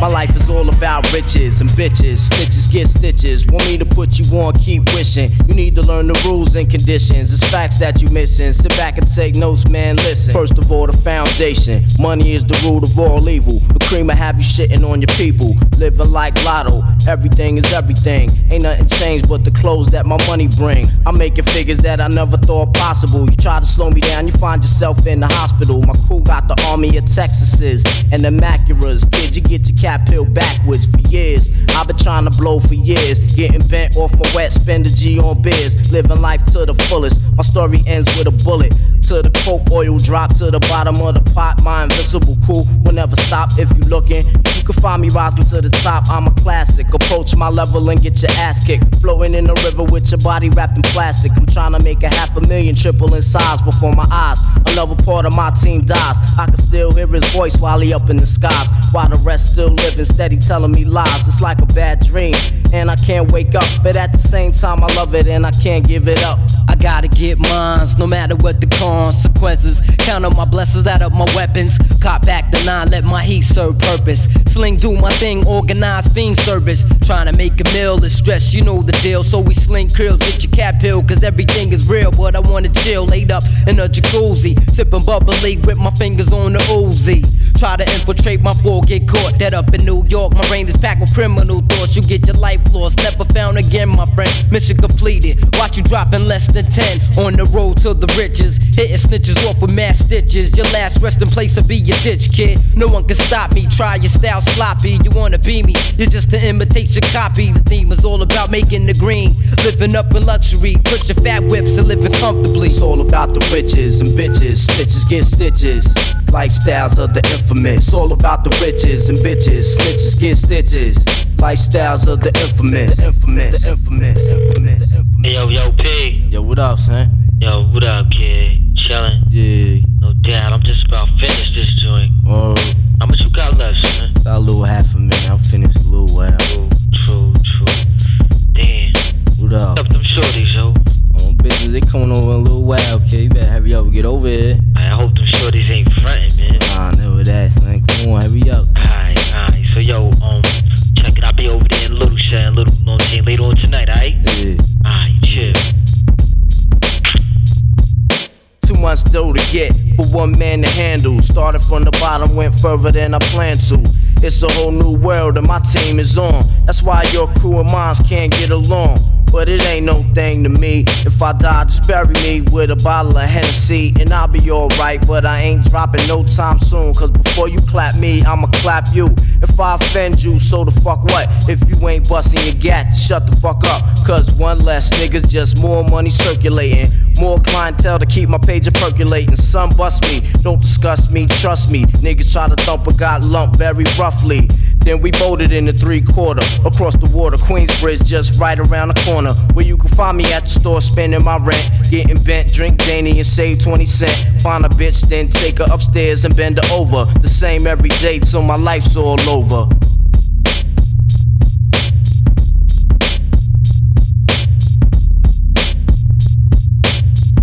My life is all about riches and bitches. Stitches get stitches. Want me to put you on, keep wishing. You need to learn the rules and conditions. It's facts that you missing. Sit back and take notes, man. Listen. First of all, the foundation. Money is the root of all evil. The cream will have you shitting on your people. Living like lotto. Everything is everything. Ain't nothing changed but the clothes that my money bring. I'm making figures that I never thought possible. You try to slow me down, you find yourself in the hospital. My crew got the army of Texases and the Macuras. Kid, you get your cap backwards for years. I've been trying to blow for years. Getting bent off my wet, spend a G on beers. Living life to the fullest. My story ends with a bullet. To the coke oil drop to the bottom of the pot. My invisible crew will never stop if you looking. You can find me rising to the top. I'm a classic. Approach my level and get your ass kicked. Floating in the river with your body wrapped in plastic. I'm trying to make a half a million triple in size before my eyes. A Another part of my team dies. I can still hear his voice while he up in the skies. While the rest still living steady, telling me lies. It's like a bad dream, and I can't wake up. But at the same time, I love it and I can't give it up. I gotta get mines, no matter what the consequences. Count up my blessings, add up my weapons. Cop back the nine, let my heat serve purpose. Sling, do my thing, organize fiend service. Trying to make a meal is stress, you know the deal. So we sling krills, get your cap pill, cause everything is real. But I wanna chill, laid up in a jacuzzi. Sipping bubbly with my fingers on the Uzi. Try to infiltrate my floor, get caught. Dead up in New York, my brain is packed with criminal thoughts. You get your life lost, never found again, my friend. Mission completed. Watch you dropping less than 10 on the road to the riches. Hitting snitches off with mass stitches. Your last resting place will be your ditch, kid. No one can stop me. Try your style sloppy. You wanna be me? You're just an imitation copy. The theme is all about making the green. Living up in luxury. Put your fat whips and living comfortably. It's all about the riches and bitches. Stitches get stitches. Lifestyles of the infamous. It's all about the riches and bitches. Snitches get stitches. Lifestyles of the infamous. The infamous. The infamous. infamous. infamous. Hey, yo, yo, P. Yo, what up, son? Yo, what up, kid? Chillin'? Yeah. No doubt. I'm just about finished this joint. Oh, How much you got left, son? got a little half a minute. I'm finished a little while. True, true, true. Damn. What up? Up them shorties, yo. Bitches, they coming over a little while, okay? You better hurry up and get over here. I hope them shorties ain't frontin', man. Nah, never that, man. Come on, hurry up. Alright, alright. So, yo, um, check it. I'll be over there in Little Shine, Little, you know what later on tonight, alright? Yeah. Alright, chill. Too much dough to get for one man to handle. Started from the bottom, went further than I planned to. It's a whole new world and my team is on. That's why your crew and mine can't get along. But it ain't no thing to me. If I die, just bury me with a bottle of Hennessy and I'll be alright. But I ain't dropping no time soon. Cause before you clap me, I'ma clap you. If I offend you, so the fuck what? If you ain't busting your gat, shut the fuck up. Cause one less niggas, just more money circulating. More clientele to keep my page a percolating. Some bust me, don't discuss me, trust me. Niggas try to thump but got lump very roughly. Then we boated in the three quarter across the water, Queensbridge, just right around the corner. Where you can find me at the store, spending my rent, getting bent, drink Danny and save 20 cent. Find a bitch, then take her upstairs and bend her over. The same every day till my life's all over.